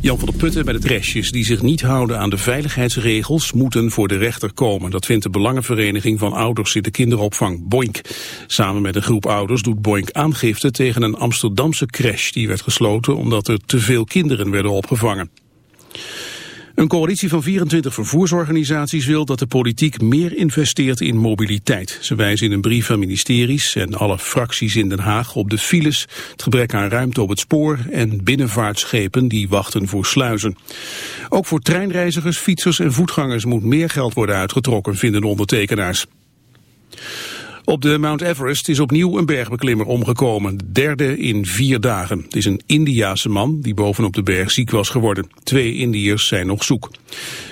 Jan van der Putten bij de trashjes die zich niet houden aan de veiligheidsregels moeten voor de rechter komen. Dat vindt de Belangenvereniging van Ouders in de kinderopvang Boink. Samen met een groep ouders doet Boink aangifte tegen een Amsterdamse crash. Die werd gesloten omdat er te veel kinderen werden opgevangen. Een coalitie van 24 vervoersorganisaties wil dat de politiek meer investeert in mobiliteit. Ze wijzen in een brief aan ministeries en alle fracties in Den Haag op de files, het gebrek aan ruimte op het spoor en binnenvaartschepen die wachten voor sluizen. Ook voor treinreizigers, fietsers en voetgangers moet meer geld worden uitgetrokken, vinden de ondertekenaars. Op de Mount Everest is opnieuw een bergbeklimmer omgekomen. De derde in vier dagen. Het is een Indiase man die bovenop de berg ziek was geworden. Twee Indiërs zijn nog zoek.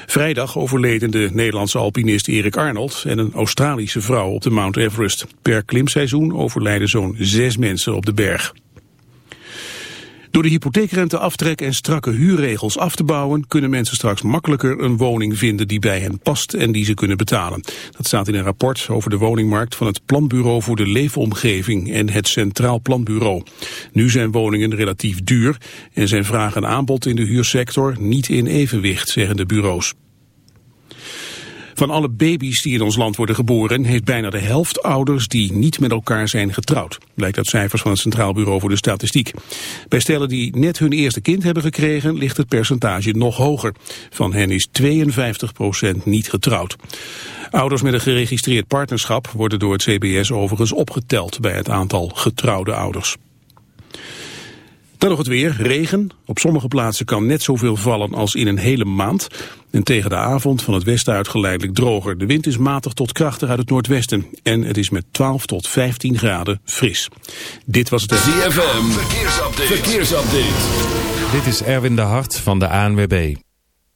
Vrijdag overleden de Nederlandse alpinist Erik Arnold en een Australische vrouw op de Mount Everest. Per klimseizoen overlijden zo'n zes mensen op de berg. Door de hypotheekrenteaftrek en strakke huurregels af te bouwen... kunnen mensen straks makkelijker een woning vinden die bij hen past en die ze kunnen betalen. Dat staat in een rapport over de woningmarkt van het Planbureau voor de Leefomgeving en het Centraal Planbureau. Nu zijn woningen relatief duur en zijn vraag en aanbod in de huursector niet in evenwicht, zeggen de bureaus. Van alle baby's die in ons land worden geboren... heeft bijna de helft ouders die niet met elkaar zijn getrouwd. Blijkt uit cijfers van het Centraal Bureau voor de Statistiek. Bij stellen die net hun eerste kind hebben gekregen... ligt het percentage nog hoger. Van hen is 52% niet getrouwd. Ouders met een geregistreerd partnerschap... worden door het CBS overigens opgeteld... bij het aantal getrouwde ouders. Dan nog het weer, regen. Op sommige plaatsen kan net zoveel vallen als in een hele maand. En tegen de avond van het westen uit geleidelijk droger. De wind is matig tot krachtig uit het noordwesten. En het is met 12 tot 15 graden fris. Dit was het... ZFM, verkeersupdate. verkeersupdate. Dit is Erwin de Hart van de ANWB.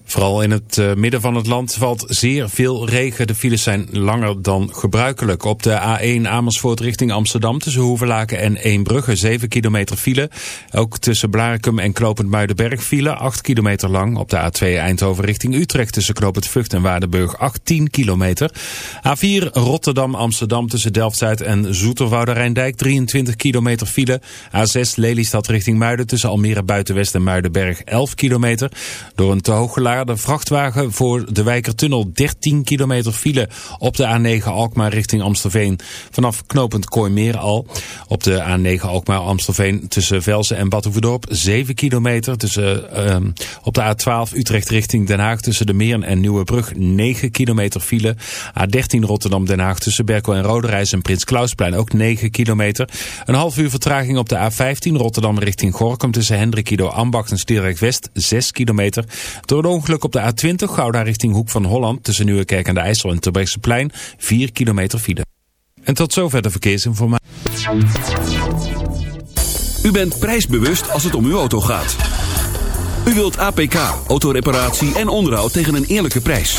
Vooral in het uh, midden van het land valt zeer veel regen. De files zijn langer dan gebruikelijk. Op de A1 Amersfoort richting Amsterdam tussen Hoevelaken en Eembrugge 7 kilometer file. Ook tussen Blarikum en Knopend Muidenberg file 8 kilometer lang. Op de A2 Eindhoven richting Utrecht tussen Knopend Vught en Waardenburg 18 kilometer. A4 Rotterdam Amsterdam tussen Delft-Zuid en Zoeterwoude Rijndijk 23 kilometer file. A6 Lelystad richting Muiden tussen Almere Buitenwest en Muidenberg 11 kilometer. Door een te hoog de vrachtwagen voor de Wijkertunnel 13 kilometer file op de A9 Alkmaar richting Amstelveen. Vanaf knooppunt Kooimeer al. Op de A9 Alkmaar Amstelveen tussen Velsen en Badhoevedorp 7 kilometer. Tussen, uh, op de A12 Utrecht richting Den Haag tussen de Meeren en Nieuwebrug 9 kilometer file. A13 Rotterdam Den Haag tussen Berkel en Roderijs en Prins Klausplein ook 9 kilometer. Een half uur vertraging op de A15 Rotterdam richting Gorkum tussen Hendrikido Ambacht en Stierwijk West 6 kilometer. Door de ongeluk op de A20 Gouda richting Hoek van Holland tussen Nieuwekerk aan de IJssel en plein 4 kilometer file. En tot zover de verkeersinformatie. U bent prijsbewust als het om uw auto gaat. U wilt APK, autoreparatie en onderhoud tegen een eerlijke prijs.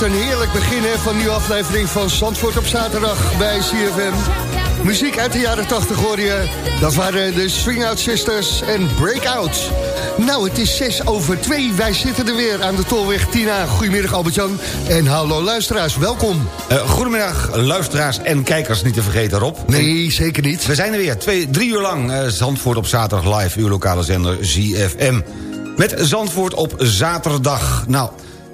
Wat een heerlijk begin hè, van nieuwe aflevering van Zandvoort op zaterdag bij CFM. Muziek uit de jaren 80 hoor je. Dat waren de Swing Out Sisters en Breakout. Nou, het is 6 over 2. Wij zitten er weer aan de Tolweg Tina. Goedemiddag Albert-Jan. En hallo luisteraars, welkom. Uh, goedemiddag luisteraars en kijkers, niet te vergeten Rob. Nee, zeker niet. We zijn er weer, twee, drie uur lang. Uh, Zandvoort op zaterdag live, uw lokale zender ZFM. Met Zandvoort op zaterdag. Nou...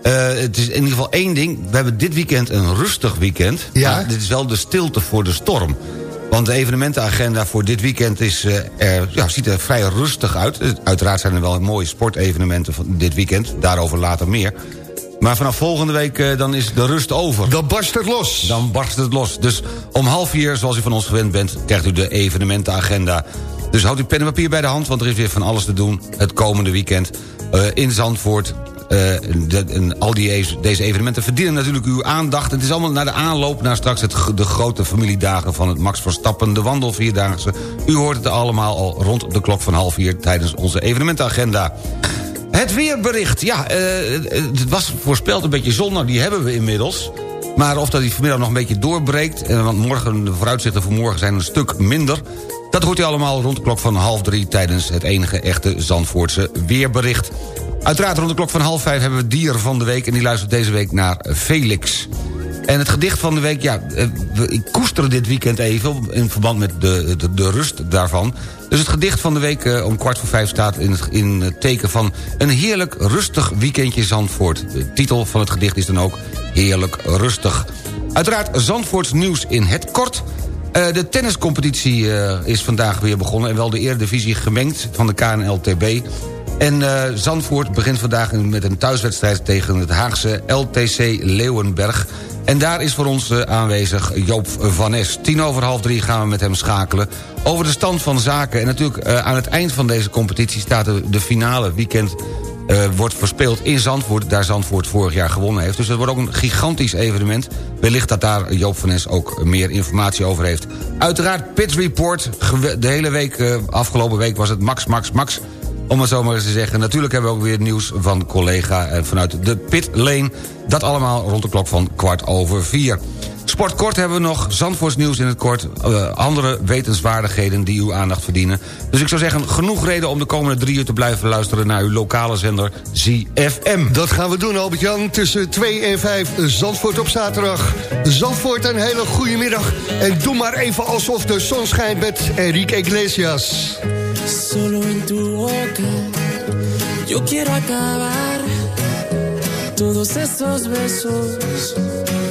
Uh, het is in ieder geval één ding. We hebben dit weekend een rustig weekend. Ja. Dit is wel de stilte voor de storm. Want de evenementenagenda voor dit weekend is, uh, er, ja, ziet er vrij rustig uit. Uiteraard zijn er wel mooie sportevenementen van dit weekend. Daarover later meer. Maar vanaf volgende week uh, dan is de rust over. Dan barst het los. Dan barst het los. Dus om half vier, zoals u van ons gewend bent... krijgt u de evenementenagenda. Dus houdt uw pen en papier bij de hand... want er is weer van alles te doen het komende weekend... Uh, in Zandvoort, en al die, deze evenementen verdienen natuurlijk uw aandacht. Het is allemaal naar de aanloop naar straks het, de grote familiedagen... van het Max Verstappen, de wandelvierdaagse. U hoort het allemaal al rond de klok van half vier... tijdens onze evenementenagenda. Het weerbericht, ja, uh, het was voorspeld een beetje zon. Nou, die hebben we inmiddels. Maar of dat die vanmiddag nog een beetje doorbreekt... want morgen, de vooruitzichten voor morgen zijn een stuk minder... dat hoort u allemaal rond de klok van half drie... tijdens het enige echte Zandvoortse weerbericht. Uiteraard rond de klok van half vijf hebben we dier van de week... en die luistert deze week naar Felix. En het gedicht van de week, ja, ik koester dit weekend even... in verband met de, de, rust daarvan. Dus het gedicht van de week uh, om kwart voor vijf staat in het, in teken van... een heerlijk rustig weekendje Zandvoort. De titel van het gedicht is dan ook Heerlijk Rustig. Uiteraard Zandvoorts nieuws in het kort... Uh, de tenniscompetitie is vandaag weer begonnen... en wel de Eredivisie gemengd van de KNLTB... En Zandvoort begint vandaag met een thuiswedstrijd... tegen het Haagse LTC Leeuwenberg. En daar is voor ons uh, aanwezig Joop van Es. Tien over half drie gaan we met hem schakelen over de stand van zaken. En natuurlijk uh, aan het eind van deze competitie staat de, finale weekend... Uh, wordt verspeeld in Zandvoort, daar Zandvoort vorig jaar gewonnen heeft. Dus dat wordt ook een gigantisch evenement. Wellicht dat daar Joop van Es ook meer informatie over heeft. Uiteraard Pit Report, de hele week, afgelopen week was het Max, Max, Max... Om het zo maar eens te zeggen. Natuurlijk hebben we ook weer nieuws van collega en vanuit de Pit Lane. Dat allemaal rond de klok van kwart over vier. Sportkort hebben we nog, Zandvoorts nieuws in het kort... Uh, andere wetenswaardigheden die uw aandacht verdienen. Dus ik zou zeggen, genoeg reden om de komende drie uur te blijven luisteren... naar uw lokale zender ZFM. Dat gaan we doen, Albert-Jan. Tussen 2 en 5, Zandvoort op zaterdag. Zandvoort, een hele goede middag. En doe maar even alsof de zon schijnt met Enrique Iglesias. Solo en tu boca yo quiero acabar todos esos besos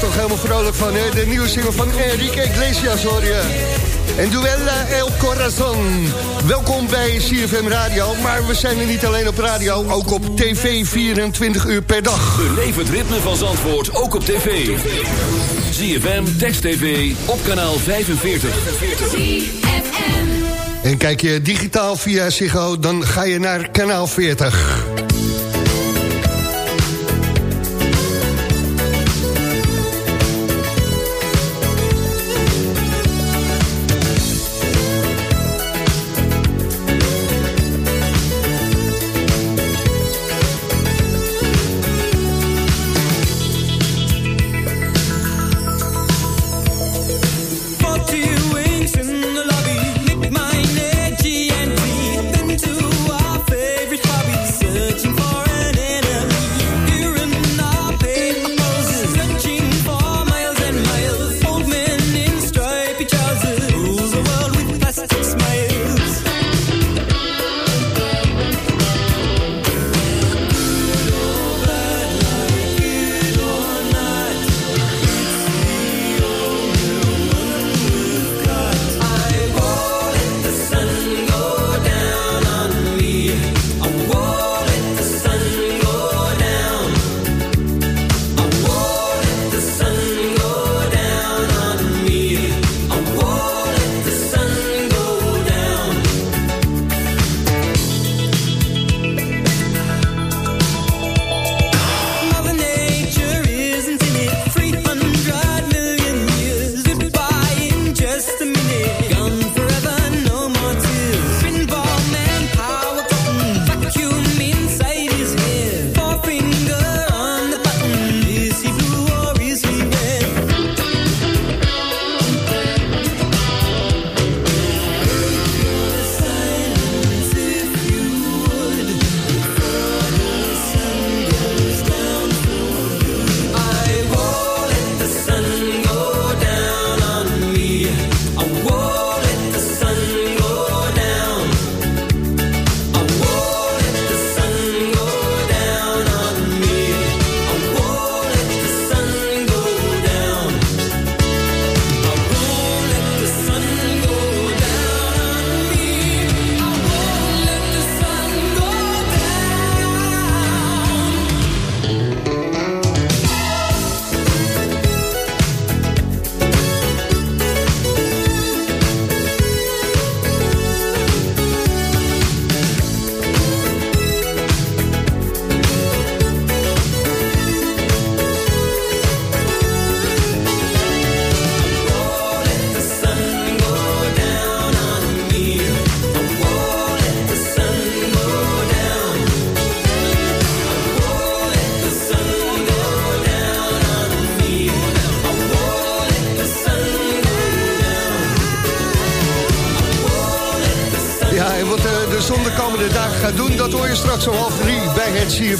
Toch helemaal vrolijk van, hè? De nieuwe single van Enrique Iglesias hoor je. En Duella El Corazon. Welkom bij CFM Radio. Maar we zijn er niet alleen op radio, ook op tv 24 uur per dag. Beleef het ritme van Zandvoort ook op tv. ZFM, Text TV, op kanaal 45. En kijk je digitaal via Ziggo, dan ga je naar kanaal 40.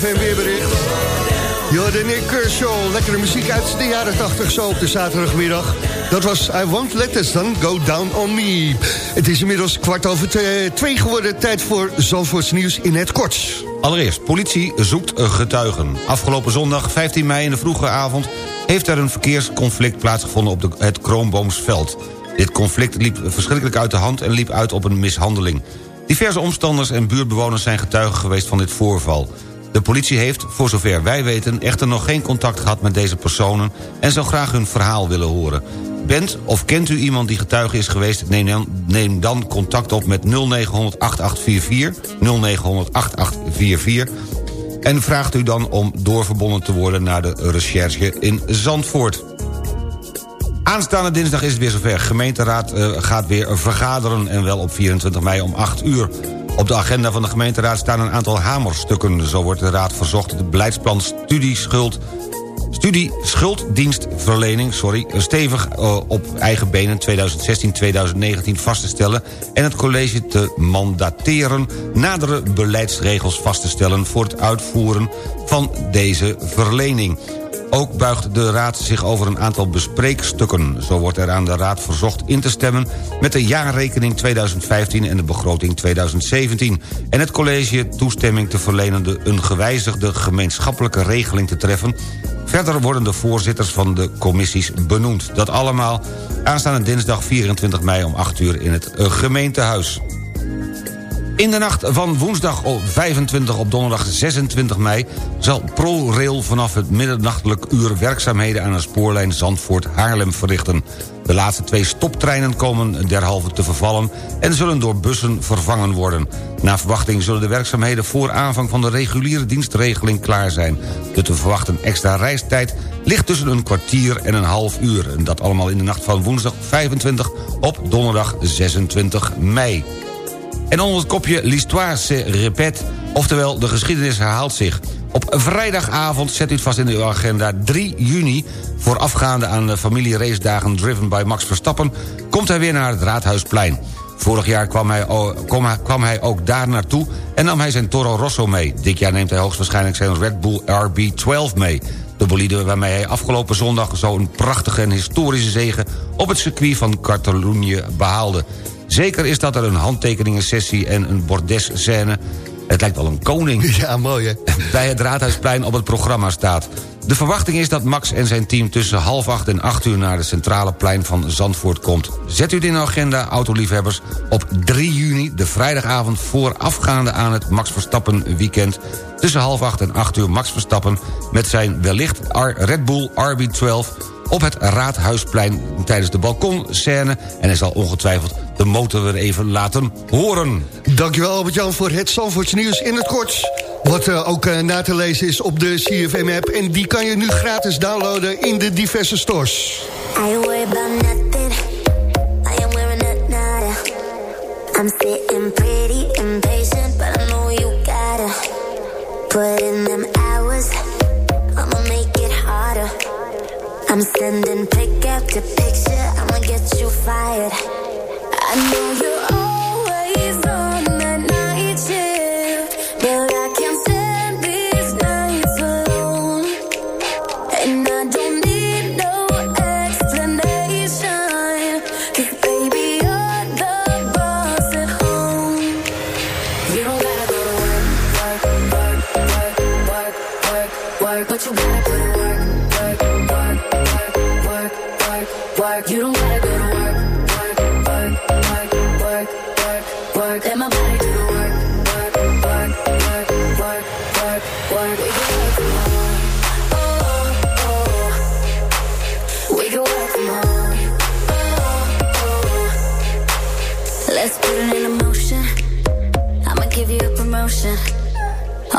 CFM weerbericht. Jorden Nick Kershaw, lekkere muziek uit de jaren 80 zo op de zaterdagmiddag. Dat was I Won't Let This Sun Go Down On Me. Het is inmiddels kwart over te- twee geworden. Tijd voor Zandvoorts nieuws in het kort. Allereerst, politie zoekt getuigen. Afgelopen zondag, 15 mei in de vroege avond... heeft er een verkeersconflict plaatsgevonden op het Kroonboomsveld. Dit conflict liep verschrikkelijk uit de hand en liep uit op een mishandeling. Diverse omstanders en buurtbewoners zijn getuigen geweest van dit voorval. De politie heeft, voor zover wij weten, echter nog geen contact gehad met deze personen... en zou graag hun verhaal willen horen. Bent of kent u iemand die getuige is geweest... neem dan, contact op met 0900 8844, 0900 8844... en vraagt u dan om doorverbonden te worden naar de recherche in Zandvoort. Aanstaande dinsdag is het weer zover. Gemeenteraad eh, gaat weer vergaderen en wel op 24 mei om 8 uur. Op de agenda van de gemeenteraad staan een aantal hamerstukken. Zo wordt de raad verzocht het beleidsplan studieschuld... Studie schulddienstverlening, sorry, stevig eh, op eigen benen 2016-2019 vast te stellen... en het college te mandateren nadere beleidsregels vast te stellen... voor het uitvoeren van deze verlening. Ook buigt de Raad zich over een aantal bespreekstukken. Zo wordt er aan de Raad verzocht in te stemmen... met de jaarrekening 2015 en de begroting 2017... en het college toestemming te verlenen... de een gewijzigde gemeenschappelijke regeling te treffen... Verder worden de voorzitters van de commissies benoemd. Dat allemaal aanstaande dinsdag 24 mei om 8 uur in het eh, gemeentehuis. In de nacht van woensdag op 25 op donderdag 26 mei... zal ProRail vanaf het middernachtelijk uur werkzaamheden... aan de spoorlijn Zandvoort-Haarlem verrichten. De laatste twee stoptreinen komen derhalve te vervallen... en zullen door bussen vervangen worden. Na verwachting zullen de werkzaamheden voor aanvang van de reguliere dienstregeling klaar zijn. De te verwachten extra reistijd ligt tussen een kwartier en een half uur. En dat allemaal in de nacht van woensdag 25 op donderdag 26 mei. En onder het kopje L'Histoire se répète, oftewel de geschiedenis herhaalt zich. Op vrijdagavond, zet u het vast in uw agenda, 3 juni... voorafgaande aan de familieracedagen Driven by Max Verstappen... komt hij weer naar het Raadhuisplein. Vorig jaar kwam hij, kwam, hij ook daar naartoe en nam hij zijn Toro Rosso mee. Dit jaar neemt hij hoogstwaarschijnlijk zijn Red Bull RB12 mee. De bolide waarmee hij afgelopen zondag zo'n prachtige en historische zege... op het circuit van Catalonië behaalde. Zeker is dat er een handtekeningensessie en een bordesscène... het lijkt wel een koning... Ja, mooi hè? bij het Raadhuisplein op het programma staat. De verwachting is dat Max en zijn team tussen half acht en acht uur... naar de centrale plein van Zandvoort komt. Zet u dit in de agenda, autoliefhebbers, op 3 juni... de vrijdagavond voorafgaande aan het Max Verstappen weekend... tussen half acht en acht uur Max Verstappen... met zijn wellicht Red Bull RB12 op het Raadhuisplein tijdens de balkonscène... en hij zal ongetwijfeld de motor weer even laten horen. Dankjewel Albert-Jan voor het Zandvoorts nieuws in het kort. Wat uh, ook uh, na te lezen is op de CFM-app. En die kan je nu gratis downloaden in de diverse stores. I worry about nothing. I am wearing a nada. I'm sitting pretty impatient, but I know you gotta put in them I'm sending pick after picture. I'ma get you fired. I know you're always on that night shift, but I can't stand these nights alone. And I don't need no explanation. 'Cause baby, you're the boss at home. You don't gotta go to work, work, work, work, work, work, work. But you gotta put in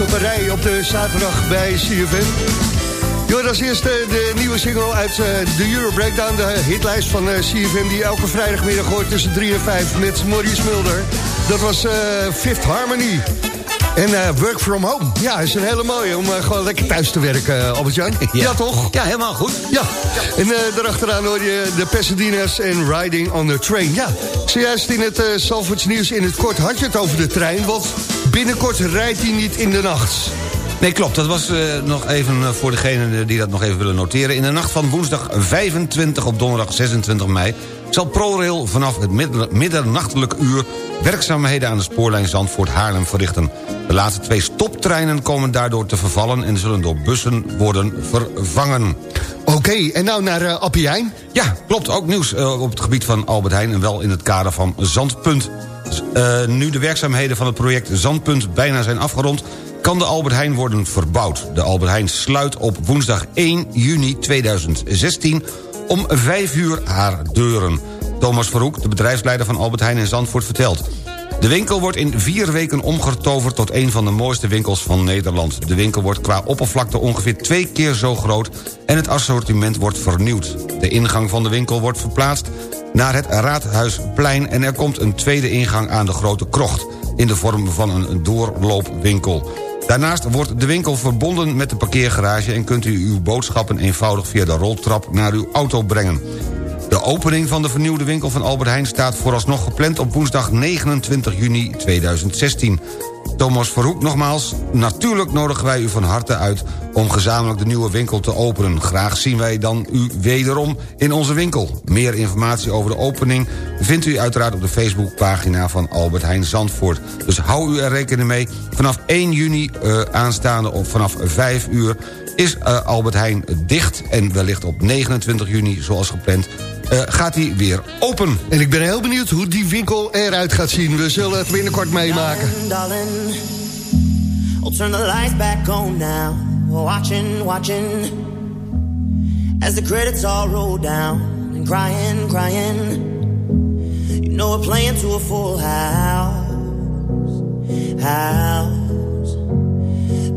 Op een rij op de zaterdag bij CFM. Jo, dat is eerst eh, de nieuwe single uit eh, de Euro Breakdown, de hitlijst van eh, CFM... die elke vrijdagmiddag hoort tussen 3 en 5 met Maurice Mulder. Dat was Fifth Harmony. En Work From Home. Ja, is een hele mooie om gewoon lekker thuis te werken, Albert-Jan. Ja. toch? Ja, helemaal goed. Ja. En eh daarachteraan hoor je de Pasadena's en Riding on the Train. Ja, zojuist in het uh, nieuws in het kort had je het over de trein... want binnenkort rijdt hij niet in de nacht. Nee, klopt. Dat was eh, nog even eh, voor degenen die dat nog even willen noteren. In de nacht van woensdag 25 op donderdag 26 mei... zal ProRail vanaf het midder- middernachtelijk uur... werkzaamheden aan de spoorlijn Zandvoort-Haarlem verrichten. De laatste twee stoptreinen komen daardoor te vervallen... en zullen door bussen worden vervangen. Oké, en nou naar uh, Appie Heijn. Ja, klopt. Ook nieuws op het gebied van Albert Heijn... en wel in het kader van Zandpunt. Eh, nu de werkzaamheden van het project Zandpunt bijna zijn afgerond... kan de Albert Heijn worden verbouwd. De Albert Heijn sluit op woensdag 1 juni 2016 om 5 uur haar deuren. Thomas Verhoek, de bedrijfsleider van Albert Heijn in Zandvoort, vertelt... De winkel wordt in vier weken omgetoverd tot een van de mooiste winkels van Nederland. De winkel wordt qua oppervlakte ongeveer twee keer zo groot... en het assortiment wordt vernieuwd. De ingang van de winkel wordt verplaatst naar het Raadhuisplein... en er komt een tweede ingang aan de Grote Krocht... in de vorm van een doorloopwinkel. Daarnaast wordt de winkel verbonden met de parkeergarage... en kunt u uw boodschappen eenvoudig via de roltrap naar uw auto brengen. De opening van de vernieuwde winkel van Albert Heijn staat vooralsnog gepland op woensdag 29 juni 2016. Thomas Verhoek nogmaals, natuurlijk nodigen wij u van harte uit om gezamenlijk de nieuwe winkel te openen. Graag zien wij dan u wederom in onze winkel. Meer informatie over de opening vindt u uiteraard op de Facebookpagina van Albert Heijn Zandvoort. Dus hou u er rekening mee. Vanaf 1 juni uh, aanstaande of vanaf 5 uur is uh, Albert Heijn dicht. En wellicht op 29 juni, zoals gepland, uh, gaat hij weer open. En ik ben heel benieuwd hoe die winkel eruit gaat zien. We zullen het binnenkort meemaken. Darling, I'll turn the lights back on now. Watching, watching. As the credits all roll down. And crying, crying. You know we're playing to a full house. House.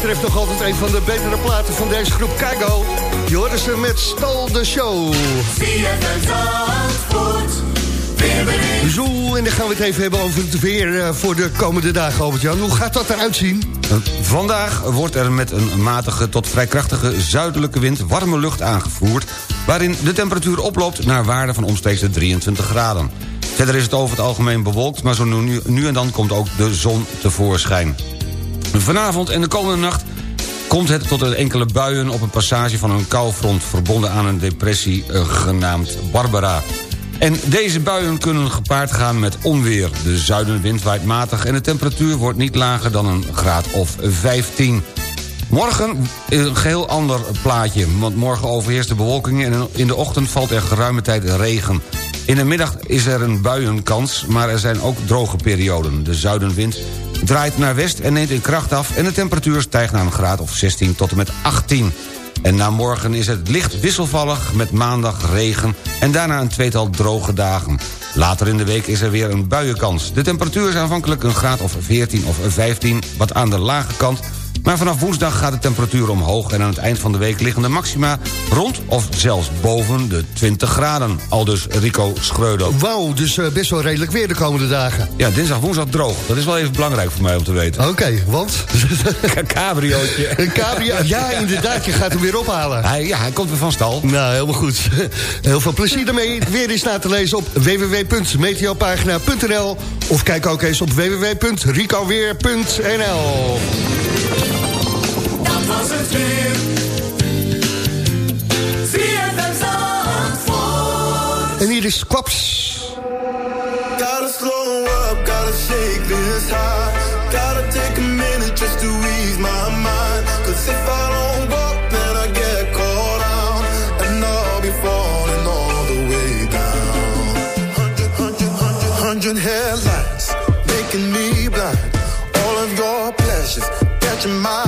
betreft nog altijd een van de betere platen van deze groep Kaigo. Je hoorde ze met Stal de Show. Zo, en dan gaan we het even hebben over het weer eh, voor de komende dagen, Albert-Jan. Hoe gaat dat eruit zien? Vandaag wordt er met een matige tot vrij krachtige zuidelijke wind warme lucht aangevoerd... waarin de temperatuur oploopt naar waarde van omstreeks de 23 graden. Verder is het over het algemeen bewolkt, maar zo nu, nu en dan komt ook de zon tevoorschijn. Vanavond en de komende nacht komt het tot enkele buien op een passage van een koufront... verbonden aan een depressie eh, genaamd Barbara. En deze buien kunnen gepaard gaan met onweer. De zuidenwind waait matig en de temperatuur wordt niet lager dan een graad of 15. Morgen een geheel ander plaatje, want morgen overheerst de bewolking... en in de ochtend valt er geruime tijd regen. In de middag is er een buienkans, maar er zijn ook droge perioden. De zuidenwind draait naar west en neemt in kracht af... en de temperatuur stijgt naar een graad of 16 tot en met 18. En na morgen is het licht wisselvallig met maandag regen... en daarna een tweetal droge dagen. Later in de week is er weer een buienkans. De temperatuur is aanvankelijk een graad of 14 of 15, wat aan de lage kant... maar vanaf woensdag gaat de temperatuur omhoog... en aan het eind van de week liggen de maxima rond of zelfs boven de 20 graden. Aldus Rico Schreuder. Wauw, dus eh, best wel redelijk weer de komende dagen. Ja, dinsdag, woensdag droog. Dat is wel even belangrijk voor mij om te weten. Oké, want? Een cabriootje. Een cabrio, ja, inderdaad, je gaat hem weer ophalen. Hij, ja, hij komt weer van stal. Nou, helemaal goed. Heel veel plezier daarmee. Het weer is na te lezen op www.meteopagina.nl of kijk ook eens op www.ricoweer.nl was het weer. ZFM Zandvoort. En hier is Klaps. Gotta slow up, gotta shake this high. Gotta take a minute just to ease my mind. Cause if I don't walk, then I get caught out. And I'll be falling all the way down. Hundred, hundred, hundred, hundred headlights, making me blind. All of your pleasures, catching my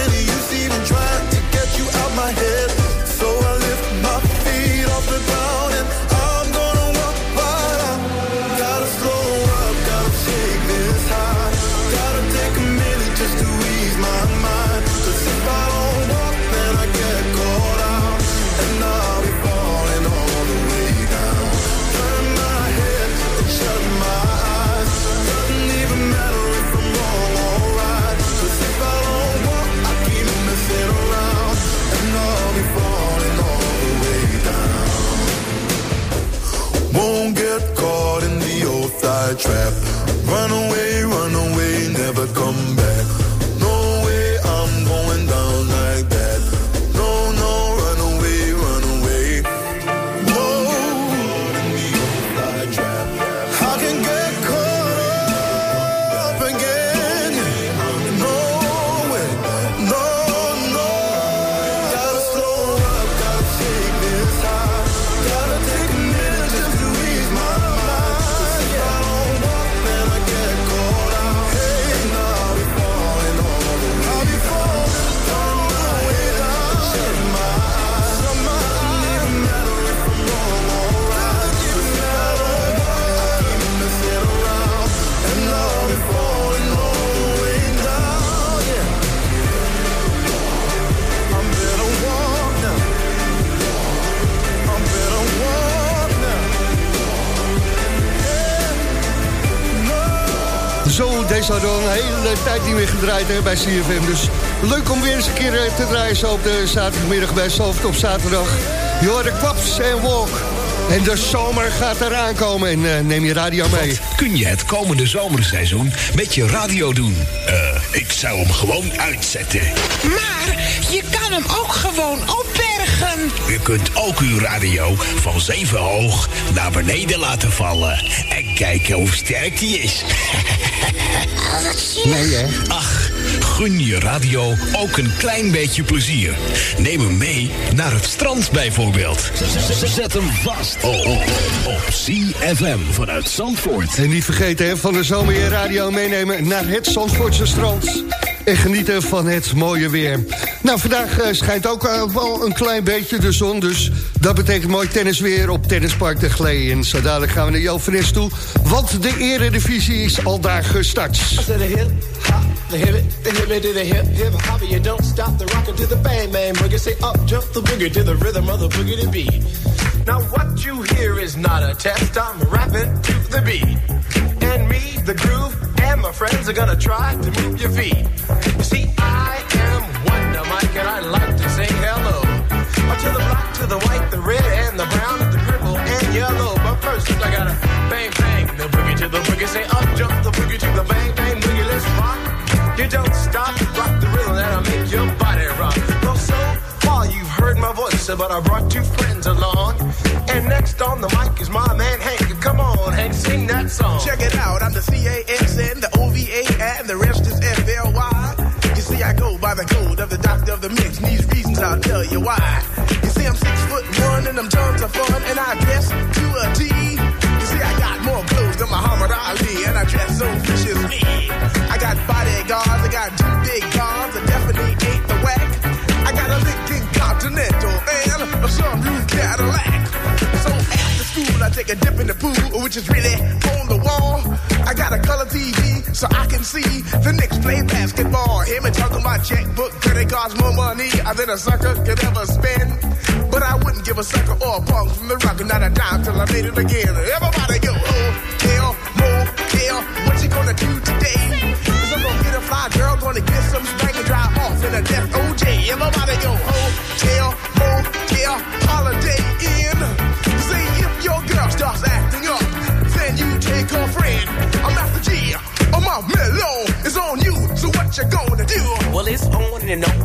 we al een hele tijd niet meer gedraaid hè, bij CFM. Dus leuk om weer eens een keer eh, te draaien zo op de zaterdagmiddag bij Zalvert op zaterdag. Je hoort de kwaps en walk. En de zomer gaat eraan komen en eh, neem je radio mee. Kun je het komende zomerseizoen met je radio doen? Eh, ik zou hem gewoon uitzetten. Maar je kan hem ook gewoon opbergen. U kunt ook uw radio van zeven hoog naar beneden laten vallen. En kijken hoe sterk die is. Nee, hè? Ach, gun je radio ook een klein beetje plezier. Neem hem mee naar het strand bijvoorbeeld. Zet hem vast op, CFM vanuit Zandvoort. En niet vergeten hè, van de zomer je radio meenemen naar het Zandvoortse strand. En genieten van het mooie weer. Nou, vandaag eh, schijnt ook eh, wel een klein beetje de zon. Dus dat betekent mooi tennisweer op Tennispark de Glee. En zo dadelijk gaan we naar Jo toe. Want de eredivisie is al daar gestart. The hip, the hip it, to the hip, hip hop. You don't stop the rocket to the bang bang boogie. Say up, jump the boogie to the rhythm of the boogie to beat. Now what you hear is not a test. I'm rapping to the beat, and me, the groove, and my friends are gonna try to move your feet. You see, I am Wonder Mike, and I like to say hello. To the black, to the white, the red, and the brown, the purple, and yellow. But first, I gotta bang bang the boogie to the boogie. Say up, jump the boogie to the bang bang boogie. Let's rock. You don't stop, rock the rhythm that'll make your body rock. Well, so far you've heard my voice, but I brought two friends along. And next on the mic is my man Hank. Sing that song. Check it out, I'm the C-A-S-N, the O-V-A, and the rest is F-L-Y. You see, I go by the code of the doctor of the mix, and these reasons I'll tell you why. You see, I'm six foot one, and I'm tons of fun, and I dress to a T. You see, I got more clothes than Muhammad Ali, and I dress so viciously. I got bodyguards, I got two big cars, I definitely ain't the whack. I got a Lincoln Continental and a sunroof Cadillac. So after school, I take a dip in the pool, which is really on the wall. I got a color TV so I can see the Knicks play basketball. Hear me talking about checkbook, credit cards, more money uh, than a sucker could ever spend. But I wouldn't give a sucker or a punk from the rock, not a dime till I made it again. Everybody go, oh, hotel, motel, what you gonna do today? Cause I'm gonna get a fly girl, gonna get some spank and drive off in a death OJ. Everybody go, hotel,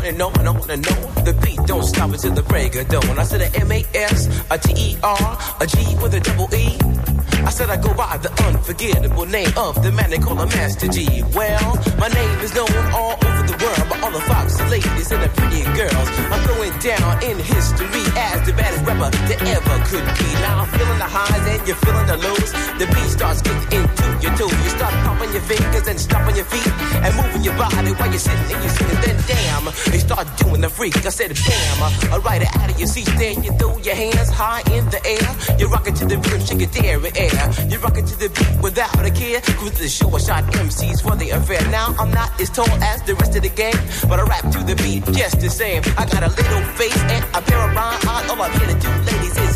and on and on and and. The beat don't stop until the break of dawn. I said a M-A-S, a T-E-R, a G with a double E. I said I go by the unforgettable name of the man they call a Master G. Well, my name is known all over the world by all the foxy ladies and the pretty girls. I'm going down in history as the baddest rapper that ever could be. Now I'm feeling the highs and you're feeling the lows. The beat starts getting into your toe. You start pumping your fingers and stomping your feet and moving your body while you're sitting and you're sitting. Then damn, start doing the freak. I said bam, I uh, ride it out of your seat. Then you throw your hands high in the air. You're rocking to the rhythm, shake dairy air. You're rocking to the beat without a care. Cruise the show, I shot MCs for the affair. Now I'm not as tall as the rest of the game, but I rap to the beat just the same. I got a little face and a pair of rhyme eyes. All I'm here to do, ladies, is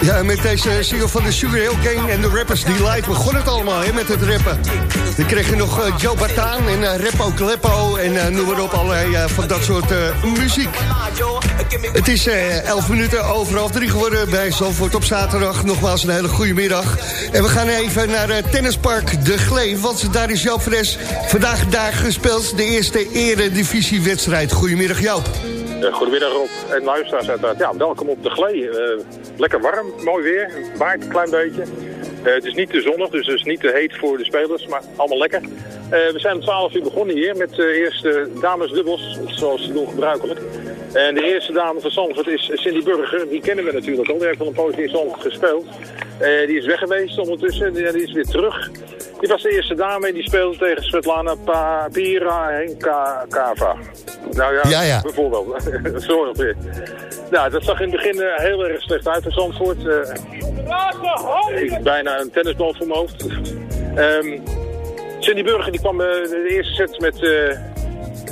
Ja, met deze single van de Sugar Hill Gang en de Rappers Delight begon het allemaal hè, met het rappen. Dan kreeg je nog eh, Joe Bataan en eh, Repo Kleppo en eh, noem maar op allerlei van dat soort muziek. Het is eh 11 minuten over half drie geworden bij Zandvoort op zaterdag. Nogmaals een hele goede middag. En we gaan even naar tennispark De Glee, want daar is Joop Fres vandaag daar gespeeld. De eerste eredivisiewedstrijd. Goedemiddag Joop. Eh, goedemiddag Rob en luisteraars uiteraard. Ja, welkom op de Glee. Eh, lekker warm, mooi weer, waait een klein beetje. Eh, het is niet te zonnig, dus het is niet te heet voor de spelers, maar allemaal lekker. We zijn om 12 uur begonnen hier met de eerste damesdubbels, zoals doen gebruikelijk. En de eerste dame van Zandvoort is Cindy Burger, die kennen we natuurlijk al. Die heeft al een poosje in Zandvoort gespeeld. Eh, die is weg geweest ondertussen, die, die is weer terug. Die was de eerste dame en die speelde tegen Svetlana Papira en Ka- Kava. Nou ja, Ja, ja. bijvoorbeeld. Zo ongeveer. Nou, dat zag in het begin eh, heel erg slecht uit in Zandvoort. Ik bijna een tennisbal voor mijn hoofd. Ehm Cindy Burger die kwam de eerste set met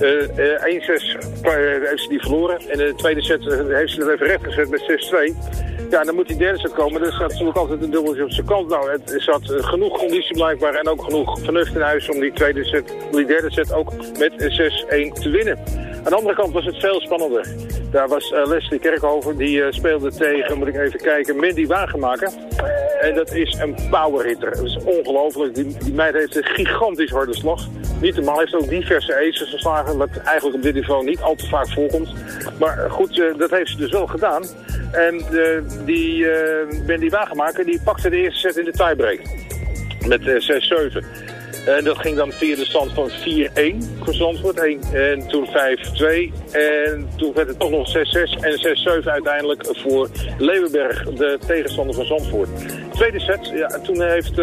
1-6 eh, heeft ze die verloren. En de tweede set eh, heeft ze het even recht gezet met 6-2. Ja, dan moet die derde set komen. Er staat natuurlijk altijd een dubbeltje op zijn kant. Nou, het zat eh, genoeg conditie blijkbaar en ook genoeg vernuft in huis om die, tweede set, die derde set ook met 6-1 te winnen. Aan de andere kant was het veel spannender. Daar was eh, Leslie Kerkhoven, die eh, speelde tegen, moet ik even kijken, Mandy Wagenmaker. En dat is een powerhitter. Dat is ongelooflijk. Die, die meid heeft een gigantisch harde slag. Niet normaal. Heeft ook diverse aces verslagen, wat eigenlijk op dit niveau niet al te vaak voorkomt. Maar goed, eh, dat heeft ze dus wel gedaan. En die Mandy Wagenmaker, die pakte de eerste set in de tiebreak. Met eh, 6-7. En dat ging dan via de stand van 4-1 voor Zandvoort. 1, en toen 5-2. En toen werd het toch nog 6-6 en 6-7 uiteindelijk voor Leeuwenberg, de tegenstander van Zandvoort. Tweede set, ja, toen heeft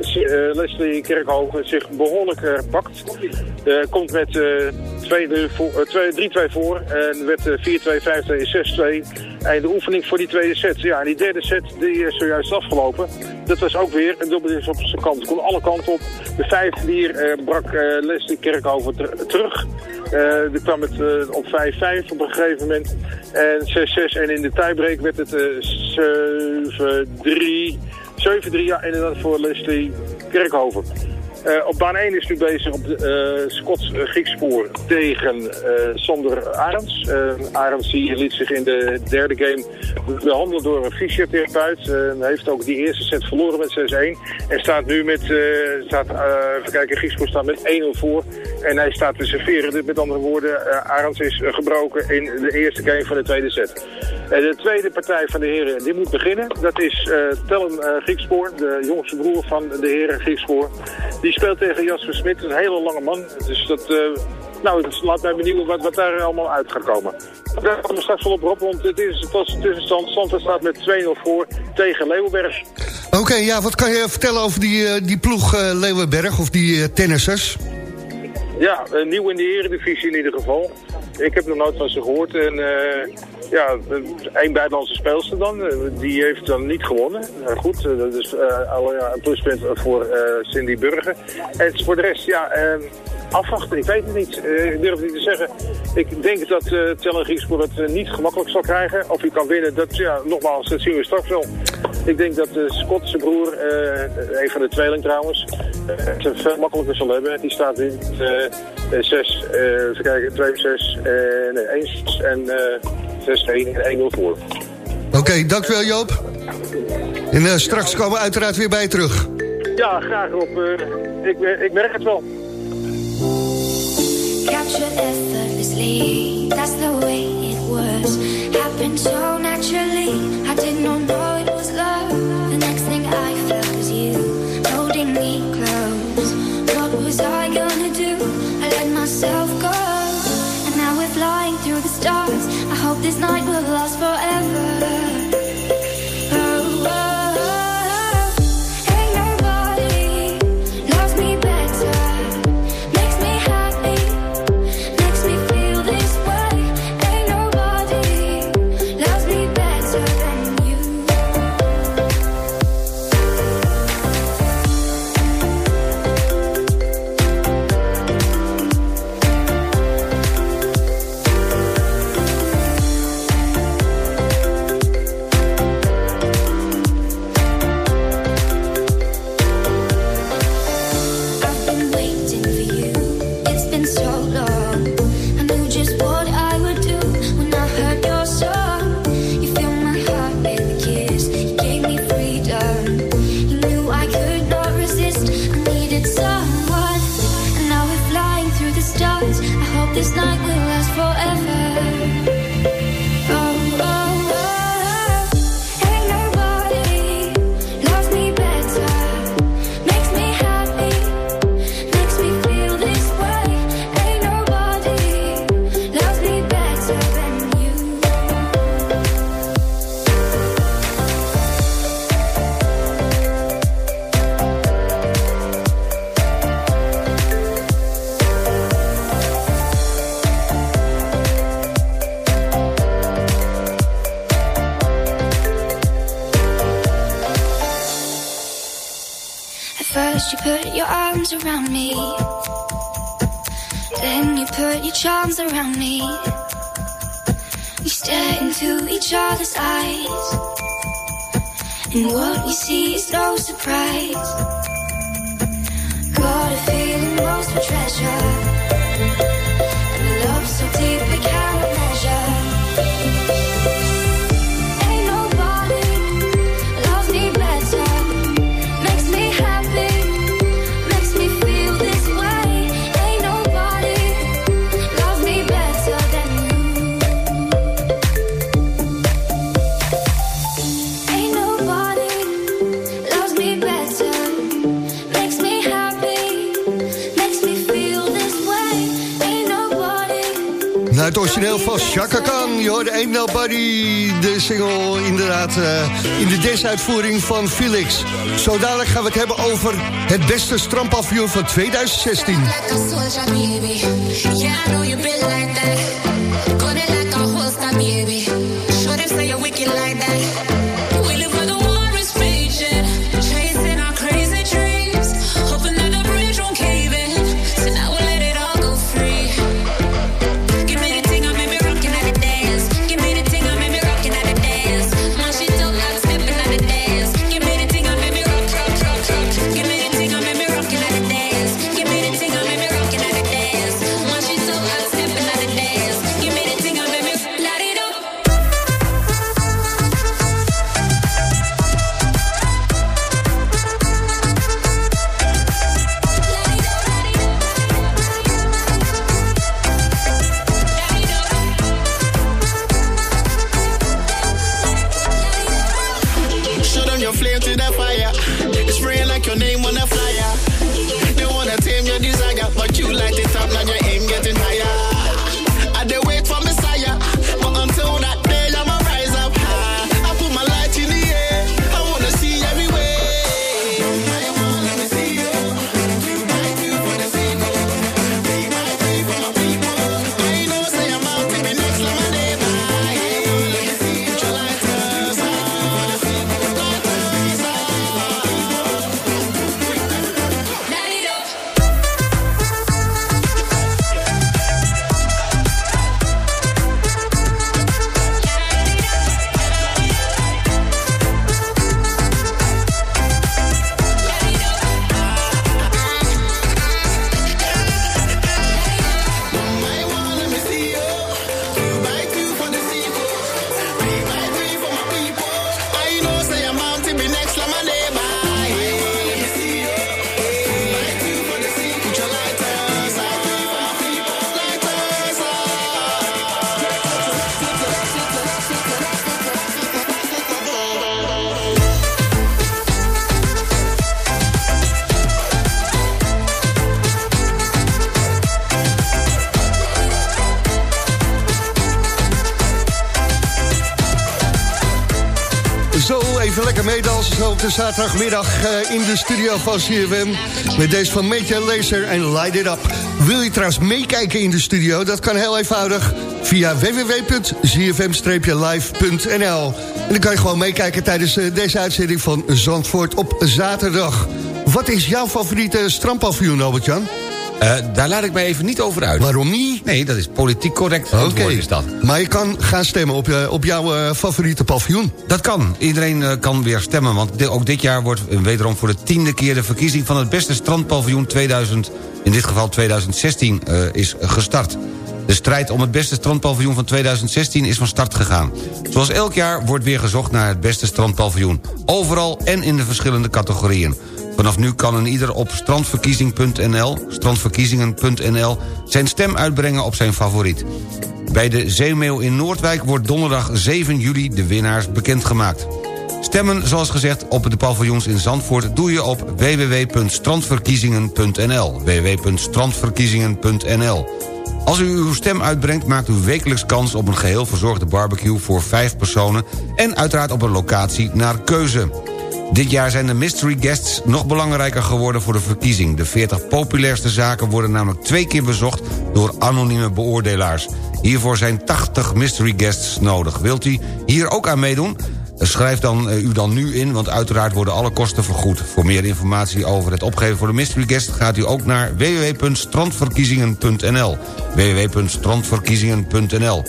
Si- eh, Leslie Kerkhoven zich behoorlijk herpakt. Eh, komt met eh, 2-3 voor- eh, 3-2 voor en werd eh, 4-2, 5-2, 6-2. En de oefening voor die tweede set. Ja, die derde set die is zojuist afgelopen. Dat was ook weer een dubbeltjes op zijn kant. Kon alle kanten op. De vijfde hier brak Leslie Kerkhoven ter- terug. Er kwam het eh, op 5-5 op een gegeven moment. En 6-6 en in de tiebreak werd het eh 7-3. 7-3 ja, inderdaad voor Leslie Kerkhoven. Op baan 1 is nu bezig op de eh Scots uh, Griekspoor tegen Sander Arends. Arends liet zich in de derde game behandelen door een fysiotherapeut. Heeft ook die eerste set verloren met 6-1. En staat nu met, staat, even kijken, Griekspoor staat met 1-0 voor. En hij staat te serveren. Met andere woorden, eh Arends is eh, gebroken in de eerste game van de tweede set. En de tweede partij van de heren, die moet beginnen. Dat is eh Tellen Griekspoor, de jongste broer van de heren Griekspoor. Die speelt tegen Jasper Smit, een hele lange man. Dus dat, nou, laat mij benieuwen wat, wat daar allemaal uit gaat komen. Daar komen straks wel op, Rob, want het is het was tussenstand. Staat met 2-0 voor tegen Leeuwenberg. Oké, ja, wat kan je vertellen over die, die ploeg Leeuwenberg of die tennissers? Ja, eh, nieuw in de eredivisie in ieder geval. Ik heb nog nooit van ze gehoord. En eh, ja, één buitenlandse speelster dan. eh, Die heeft dan niet gewonnen. Eh, goed, dat is een pluspunt voor Cindy Burger. En voor de rest, ja, afwachten. Ik weet het niet. Ik durf het niet te zeggen. Ik denk dat uh, Tellen Griekspoor het niet gemakkelijk zal krijgen. Of hij kan winnen, dat, ja, nogmaals, dat zien we straks wel. Ik denk dat de Schotse broer, een van de tweeling trouwens, het veel makkelijker zal hebben. Die staat in 6, even kijken, 2, 6, nee, 1 6 en 6, 1 en 1 0 voor. Oké, dankjewel Joop. En eh, straks komen we uiteraard weer bij je terug. Ja, graag op. ik, ik merk het wel. Captured effortlessly, that's the way it was. Happened so naturally, I did not know it was love. The next thing I felt was you, holding me close. What was I gonna do? I let myself the stars. I hope this night will last forever. Oh, oh. Got a feeling most treasure. origineel van Chaka Khan. Je hoorde Ain't Nobody, de single inderdaad uh, in de desuitvoering van Felix. Zo dadelijk gaan we het hebben over het beste strandpavioen van 2016. Like zaterdagmiddag eh, in de studio van CFM. Met deze van Meetje Laser en Light It Up. Wil je trouwens meekijken in de studio? Dat kan heel eenvoudig via www.cfm-live.nl En dan kan je gewoon meekijken tijdens eh, deze uitzending van Zandvoort op zaterdag. Wat is jouw favoriete strandpavioen, Albert-Jan? Eh, daar laat ik mij even niet over uit. Waarom niet? Nee, dat is politiek correct Oké, is dat. Maar je kan gaan stemmen op, je, op jouw eh, favoriete paviljoen. Dat kan. Iedereen eh, kan weer stemmen. Want ook dit jaar wordt wederom voor de tiende keer... de verkiezing van het beste strandpaviljoen 2000... in dit geval 2016, is gestart. De strijd om het beste strandpaviljoen van 2016 is van start gegaan. Zoals elk jaar wordt weer gezocht naar het beste strandpaviljoen. Overal en in de verschillende categorieën. Vanaf nu kan een ieder op strandverkiezing.nl strandverkiezingen.nl zijn stem uitbrengen op zijn favoriet. Bij de Zeemeeuw in Noordwijk wordt donderdag 7 juli de winnaars bekendgemaakt. Stemmen, zoals gezegd, op de paviljoens in Zandvoort... doe je op www.strandverkiezingen.nl www.strandverkiezingen.nl Als u uw stem uitbrengt, maakt u wekelijks kans... op een geheel verzorgde barbecue voor vijf personen... en uiteraard op een locatie naar keuze. Dit jaar zijn de mystery guests nog belangrijker geworden voor de verkiezing. De 40 populairste zaken worden namelijk twee keer bezocht... door anonieme beoordelaars. Hiervoor zijn 80 mystery guests nodig. Wilt u hier ook aan meedoen? Schrijf dan, eh, u dan nu in, want uiteraard worden alle kosten vergoed. Voor meer informatie over het opgeven voor de mystery guest... gaat u ook naar www.strandverkiezingen.nl www.strandverkiezingen.nl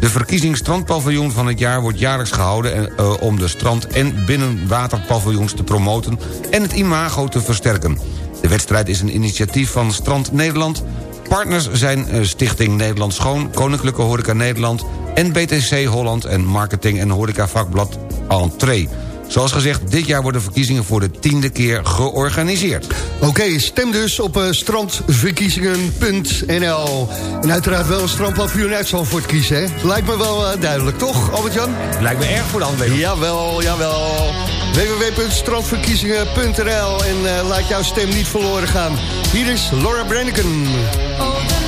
De verkiezing strandpaviljoen van het jaar wordt jaarlijks gehouden... eh, om de strand- en binnenwaterpaviljoens te promoten... en het imago te versterken. De wedstrijd is een initiatief van Strand Nederland... Partners zijn eh, Stichting Nederland Schoon, Koninklijke Horeca Nederland... en BTC Holland en Marketing en Horeca Vakblad Entree. Zoals gezegd, dit jaar worden verkiezingen voor de tiende keer georganiseerd. Oké, stem dus op eh, strandverkiezingen.nl. En uiteraard wel een strandpaviljoen uit Zandvoort kiezen, hè? Lijkt me wel eh, duidelijk, toch, Albert-Jan? Lijkt me erg voor de hand. Jawel, jawel. www.strandverkiezingen.nl En eh, laat jouw stem niet verloren gaan. Hier is Laura Brenneken. City